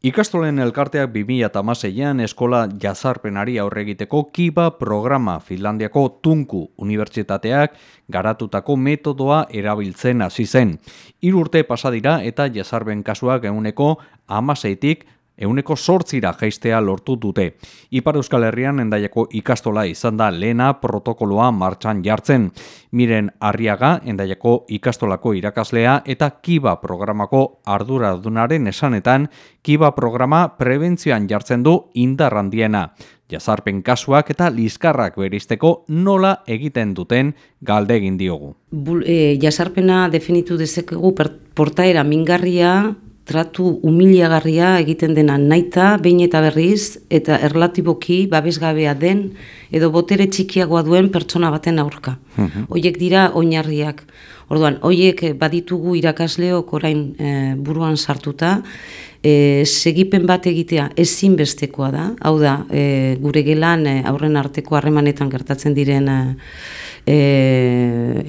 Ikastolen elkarteak 2006an eskola jazarpenari aurregiteko kiba programa Finlandiako Tunku Unibertsitateak garatutako metodoa erabiltzen hasi zen. Irurte pasadira eta jazarben kasuak eguneko amaseitik euneko sortzira jaistea lortu dute. Ipar Euskal Herrian endaiako ikastola izan da lehena protokoloa martxan jartzen. Miren Arriaga endaiako ikastolako irakaslea eta kiba programako arduradunaren esanetan kiba programa prebentzioan jartzen du indarrandiena. Jazarpen kasuak eta liskarrak beristeko nola egiten duten galde egin diogu. E, jazarpena definitu dezakegu portaera mingarria tratu humiliagarria egiten dena naita, behin eta berriz, eta erlatiboki babesgabea den, edo botere txikiagoa duen pertsona baten aurka. Mhm. Hoiek dira oinarriak. Orduan, hoiek baditugu irakasleok orain e, buruan sartuta, e, segipen bat egitea ezinbestekoa da, hau da, e, gure gelan e, aurren arteko harremanetan gertatzen diren e,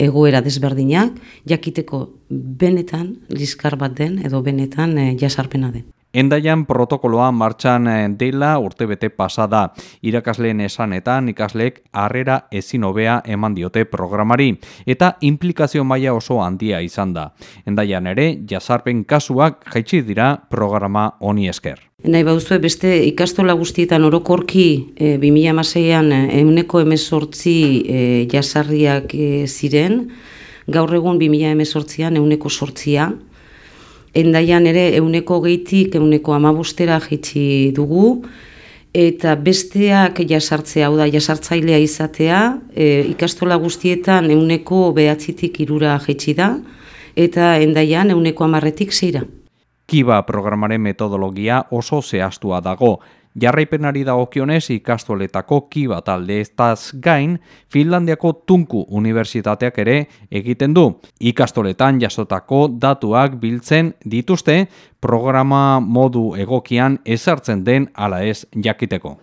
egoera desberdinak, jakiteko benetan liskar bat den edo benetan e, jasarpena den. Endaian protokoloa martxan e, dela urtebete pasada. Irakasleen esanetan ikasleek harrera ezin hobea eman diote programari eta implikazio maila oso handia izan da. Endaian ere jasarpen kasuak jaitsi dira programa honi esker. Nahi bauzue beste ikastola guztietan orokorki e, 2006an euneko emezortzi e, jasarriak e, ziren, gaur egun 2018an euneko sortzia, endaian ere euneko geitik euneko amabostera jitsi dugu, eta besteak jasartzea, hau da, jasartzailea izatea, e, ikastola guztietan euneko behatzitik irura jitsi da, eta endaian euneko amarretik zeira. Kiba programaren metodologia oso zehaztua dago. Jarraipenari dagokionez ikastoletako kiba talde eztaz gain, Finlandiako Tunku Unibertsitateak ere egiten du. Ikastoletan jasotako datuak biltzen dituzte programa modu egokian ezartzen den ala ez jakiteko.